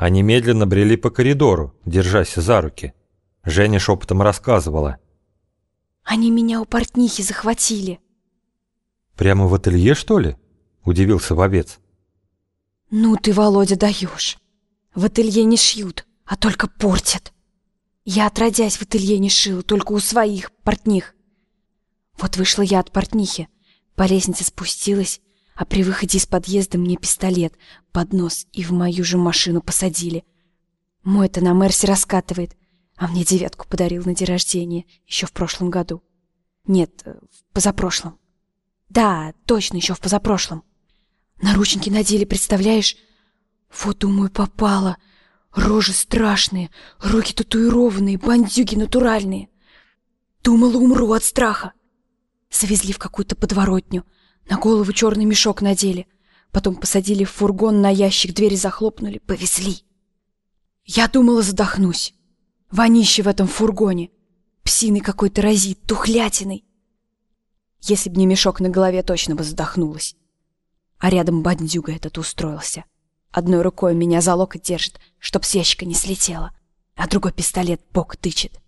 Они медленно брели по коридору, держась за руки. Женя шепотом рассказывала. Они меня у портнихи захватили. «Прямо в ателье, что ли?» — удивился вовец. Ну ты, Володя, даешь. В ателье не шьют, а только портят. Я, отродясь, в ателье не шил, только у своих портних. Вот вышла я от портнихи, по лестнице спустилась, а при выходе из подъезда мне пистолет под нос и в мою же машину посадили. Мой-то на Мерсе раскатывает, а мне девятку подарил на день рождения еще в прошлом году. Нет, в позапрошлом. Да, точно, еще в позапрошлом. Наручники надели, представляешь? Вот, думаю, попало. Рожи страшные, руки татуированные, бандюги натуральные. Думала, умру от страха. Завезли в какую-то подворотню. На голову черный мешок надели. Потом посадили в фургон, на ящик двери захлопнули, повезли. Я думала, задохнусь. Вонище в этом фургоне. Псиной какой-то разит, тухлятиной. Если б не мешок на голове, точно бы задохнулась. А рядом бандюга этот устроился. Одной рукой меня за локоть держит, чтоб с ящика не слетела, а другой пистолет бок тычет.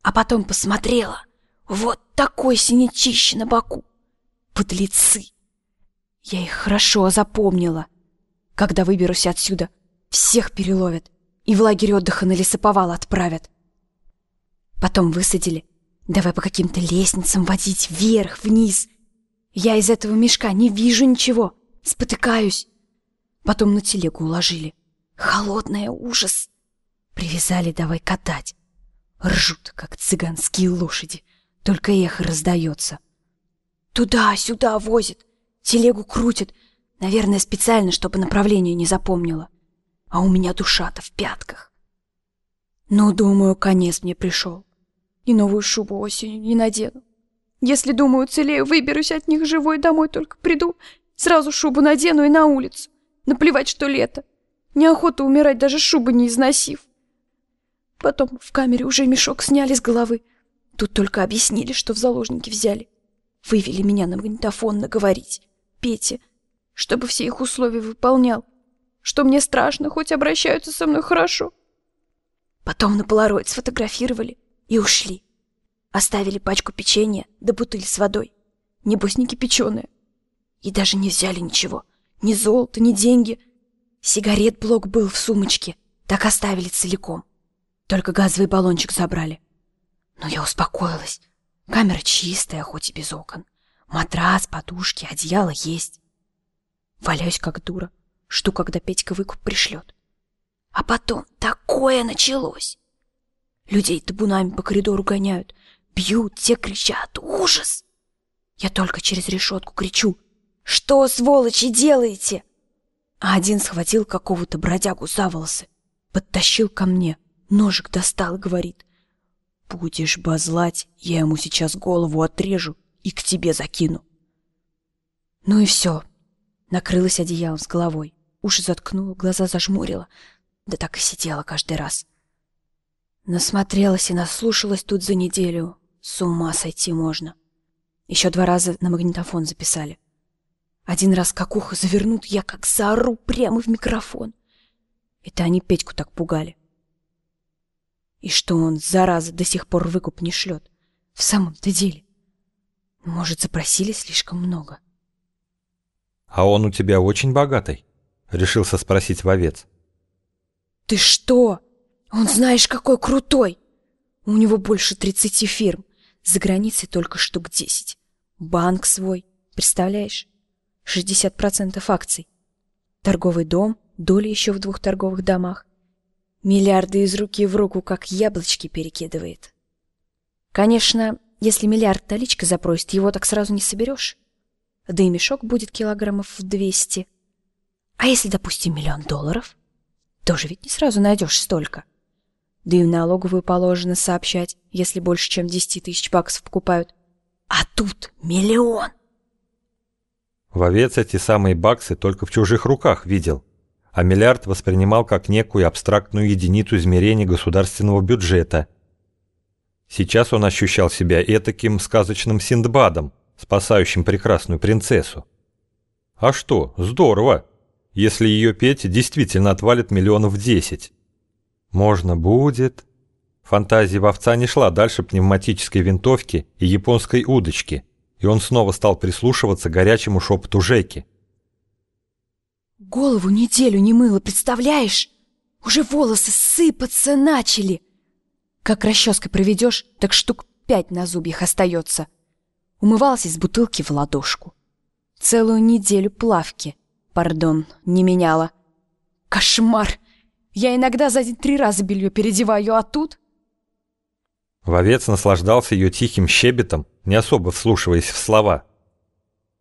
А потом посмотрела. Вот такой синячище на боку. Подлецы. Я их хорошо запомнила. Когда выберусь отсюда, всех переловят и в лагерь отдыха на лесоповал отправят. Потом высадили. Давай по каким-то лестницам водить вверх, вниз — я из этого мешка не вижу ничего, спотыкаюсь. Потом на телегу уложили. Холодная, ужас. Привязали, давай катать. Ржут, как цыганские лошади, только эхо раздается. Туда-сюда возят, телегу крутят, наверное, специально, чтобы направление не запомнила. А у меня душа-то в пятках. Ну, думаю, конец мне пришел. И новую шубу осенью не надену. Если, думаю, целею, выберусь от них живой домой, только приду, сразу шубу надену и на улицу. Наплевать, что лето. Неохота умирать, даже шубы не износив. Потом в камере уже мешок сняли с головы. Тут только объяснили, что в заложники взяли. Вывели меня на магнитофон наговорить. Пете, чтобы все их условия выполнял. Что мне страшно, хоть обращаются со мной хорошо. Потом на полароид сфотографировали и ушли. Оставили пачку печенья да бутыль с водой. Небось, не кипяченая. И даже не взяли ничего. Ни золота, ни деньги. Сигарет блок был в сумочке. Так оставили целиком. Только газовый баллончик забрали. Но я успокоилась. Камера чистая, хоть и без окон. Матрас, подушки, одеяло есть. Валяюсь как дура. Жду, когда Петька выкуп пришлет. А потом такое началось. Людей табунами по коридору гоняют. Бьют, те кричат. Ужас! Я только через решетку кричу. Что, сволочи, делаете? А один схватил какого-то бродягу за волосы, подтащил ко мне, ножик достал и говорит. Будешь базлать, я ему сейчас голову отрежу и к тебе закину. Ну и все. Накрылась одеялом с головой. Уши заткнула, глаза зажмурила. Да так и сидела каждый раз. Насмотрелась и наслушалась тут за неделю. С ума сойти можно. Еще два раза на магнитофон записали. Один раз как ухо завернут, я как заору прямо в микрофон. Это они Петьку так пугали. И что он, зараза, до сих пор выкуп не шлет? В самом-то деле. Может, запросили слишком много. «А он у тебя очень богатый?» — решился спросить вовец. «Ты что? Он знаешь, какой крутой! У него больше тридцати фирм. За границей только штук десять. Банк свой, представляешь? 60% акций. Торговый дом, доли еще в двух торговых домах. Миллиарды из руки в руку, как яблочки, перекидывает. Конечно, если миллиард наличка запросит, его так сразу не соберешь. Да и мешок будет килограммов в двести. А если, допустим, миллион долларов? Тоже ведь не сразу найдешь столько. — да и в налоговую положено сообщать, если больше, чем 10 тысяч баксов покупают. А тут миллион! Вовец эти самые баксы только в чужих руках видел, а миллиард воспринимал как некую абстрактную единицу измерения государственного бюджета. Сейчас он ощущал себя этаким сказочным Синдбадом, спасающим прекрасную принцессу. А что, здорово! если ее Петя действительно отвалит миллионов десять. Можно будет... Фантазия вовца не шла дальше пневматической винтовки и японской удочки, и он снова стал прислушиваться к горячему шепоту Жеки. Голову неделю не мыло, представляешь? Уже волосы сыпаться начали. Как расческой проведешь, так штук пять на зубьях остается. Умывалась из бутылки в ладошку. Целую неделю плавки, пардон, не меняла. Кошмар! Я иногда за день три раза белье переодеваю, а тут... Вовец наслаждался ее тихим щебетом, не особо вслушиваясь в слова.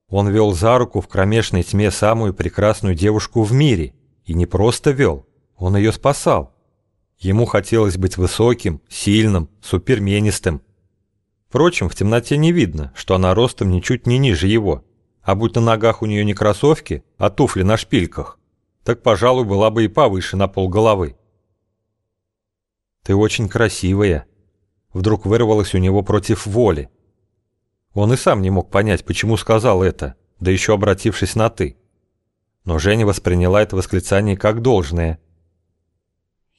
Он вел за руку в кромешной тьме самую прекрасную девушку в мире. И не просто вел, он ее спасал. Ему хотелось быть высоким, сильным, суперменистым. Впрочем, в темноте не видно, что она ростом ничуть не ниже его. А будь на ногах у нее не кроссовки, а туфли на шпильках, так, пожалуй, была бы и повыше на полголовы. «Ты очень красивая», вдруг вырвалось у него против воли. Он и сам не мог понять, почему сказал это, да еще обратившись на «ты». Но Женя восприняла это восклицание как должное.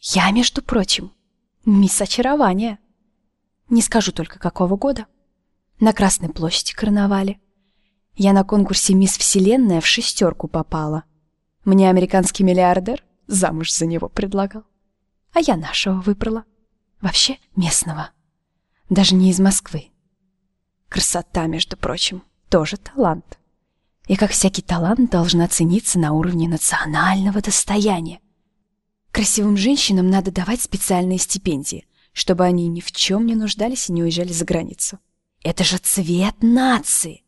«Я, между прочим, мисс очарования. Не скажу только, какого года. На Красной площади карнавале. Я на конкурсе «Мисс Вселенная» в шестерку попала. Мне американский миллиардер замуж за него предлагал. А я нашего выбрала. Вообще местного. Даже не из Москвы. Красота, между прочим, тоже талант. И как всякий талант должна цениться на уровне национального достояния. Красивым женщинам надо давать специальные стипендии, чтобы они ни в чем не нуждались и не уезжали за границу. Это же цвет нации!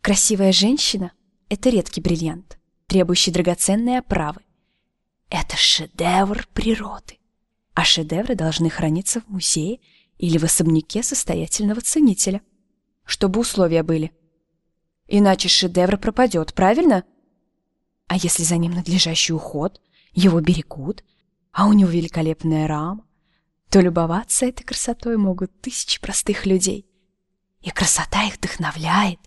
Красивая женщина — это редкий бриллиант, требующий драгоценной оправы. Это шедевр природы. А шедевры должны храниться в музее или в особняке состоятельного ценителя. Чтобы условия были. Иначе шедевр пропадет, правильно? А если за ним надлежащий уход, его берегут, а у него великолепная рама, то любоваться этой красотой могут тысячи простых людей. И красота их вдохновляет,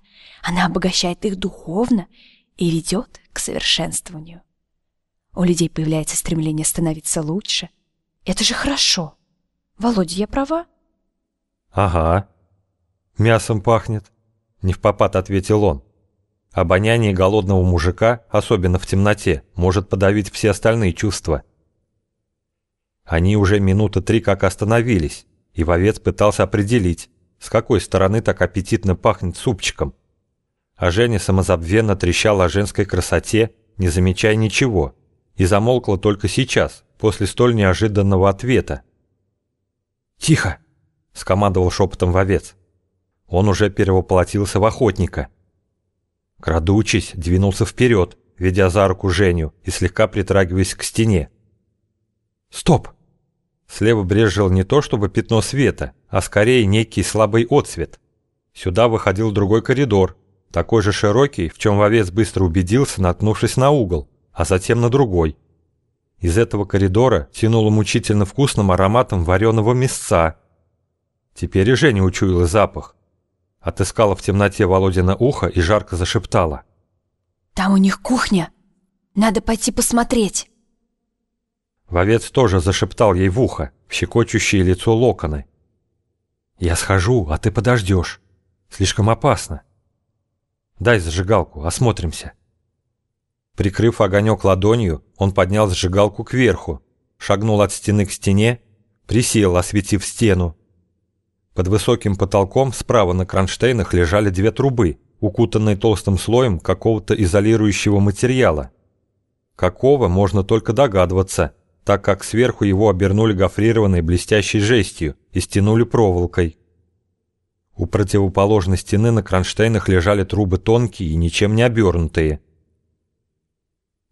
она обогащает их духовно и ведет к совершенствованию. У людей появляется стремление становиться лучше. Это же хорошо. Володя, я права? «Ага. Мясом пахнет», — не в попад ответил он. Обоняние голодного мужика, особенно в темноте, может подавить все остальные чувства. Они уже минуты три как остановились, и вовец пытался определить, с какой стороны так аппетитно пахнет супчиком. А Женя самозабвенно трещала о женской красоте, не замечая ничего, и замолкла только сейчас, после столь неожиданного ответа. «Тихо!» — скомандовал шепотом вовец. Он уже перевоплотился в охотника. Крадучись, двинулся вперед, ведя за руку Женю и слегка притрагиваясь к стене. «Стоп!» Слева брежил не то чтобы пятно света, а скорее некий слабый отсвет. Сюда выходил другой коридор, такой же широкий, в чем вовец быстро убедился, наткнувшись на угол, а затем на другой. Из этого коридора тянуло мучительно вкусным ароматом вареного мясца, Теперь и Женя учуяла запах. Отыскала в темноте Володина ухо и жарко зашептала. «Там у них кухня. Надо пойти посмотреть». Вовец тоже зашептал ей в ухо, в щекочущее лицо локоны. «Я схожу, а ты подождешь. Слишком опасно. Дай зажигалку, осмотримся». Прикрыв огонек ладонью, он поднял зажигалку кверху, шагнул от стены к стене, присел, осветив стену, под высоким потолком справа на кронштейнах лежали две трубы, укутанные толстым слоем какого-то изолирующего материала. Какого, можно только догадываться, так как сверху его обернули гофрированной блестящей жестью и стянули проволокой. У противоположной стены на кронштейнах лежали трубы тонкие и ничем не обернутые.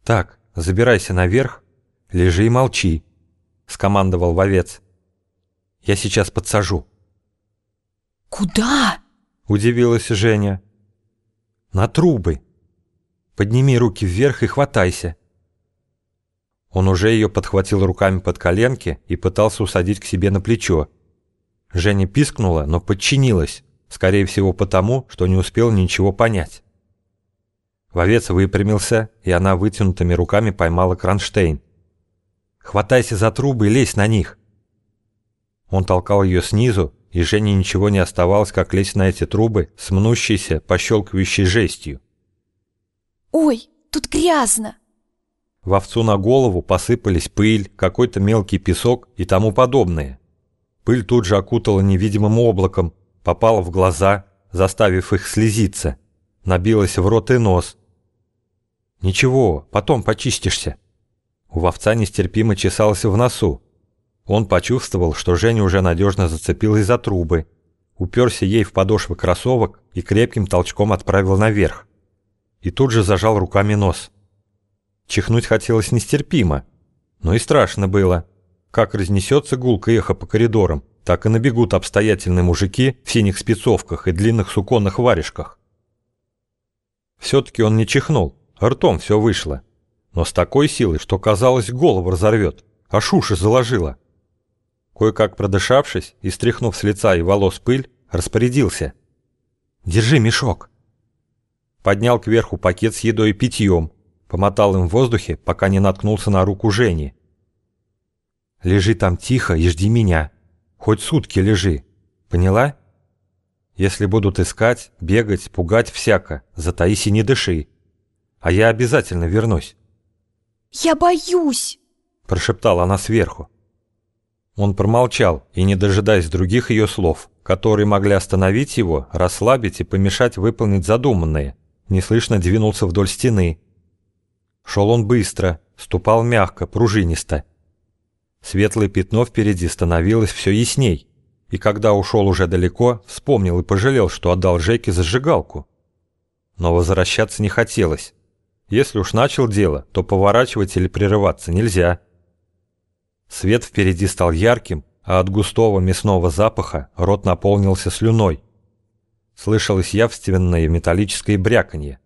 «Так, забирайся наверх, лежи и молчи», — скомандовал вовец. «Я сейчас подсажу». «Куда?» – удивилась Женя. «На трубы. Подними руки вверх и хватайся». Он уже ее подхватил руками под коленки и пытался усадить к себе на плечо. Женя пискнула, но подчинилась, скорее всего потому, что не успел ничего понять. Вовец выпрямился, и она вытянутыми руками поймала кронштейн. «Хватайся за трубы и лезь на них!» Он толкал ее снизу, и Жене ничего не оставалось, как лезть на эти трубы с мнущейся, пощелкивающей жестью. «Ой, тут грязно!» В овцу на голову посыпались пыль, какой-то мелкий песок и тому подобное. Пыль тут же окутала невидимым облаком, попала в глаза, заставив их слезиться, набилась в рот и нос. «Ничего, потом почистишься». У вовца нестерпимо чесался в носу. Он почувствовал, что Женя уже надежно зацепилась за трубы, уперся ей в подошвы кроссовок и крепким толчком отправил наверх. И тут же зажал руками нос. Чихнуть хотелось нестерпимо, но и страшно было. Как разнесется гулко эхо по коридорам, так и набегут обстоятельные мужики в синих спецовках и длинных суконных варежках. Все-таки он не чихнул, ртом все вышло, но с такой силой, что казалось, голову разорвет, а шуши заложило. Кое-как продышавшись и стряхнув с лица и волос пыль, распорядился. «Держи мешок!» Поднял кверху пакет с едой и питьем, Помотал им в воздухе, пока не наткнулся на руку Жени. «Лежи там тихо и жди меня. Хоть сутки лежи. Поняла? Если будут искать, бегать, пугать всяко, затаись и не дыши. А я обязательно вернусь». «Я боюсь!» – прошептала она сверху. Он промолчал и, не дожидаясь других ее слов, которые могли остановить его, расслабить и помешать выполнить задуманное, неслышно двинулся вдоль стены, Шел он быстро, ступал мягко, пружинисто. Светлое пятно впереди становилось все ясней, и когда ушел уже далеко, вспомнил и пожалел, что отдал Жеке зажигалку. Но возвращаться не хотелось. Если уж начал дело, то поворачивать или прерываться нельзя. Свет впереди стал ярким, а от густого мясного запаха рот наполнился слюной. Слышалось явственное металлическое бряканье.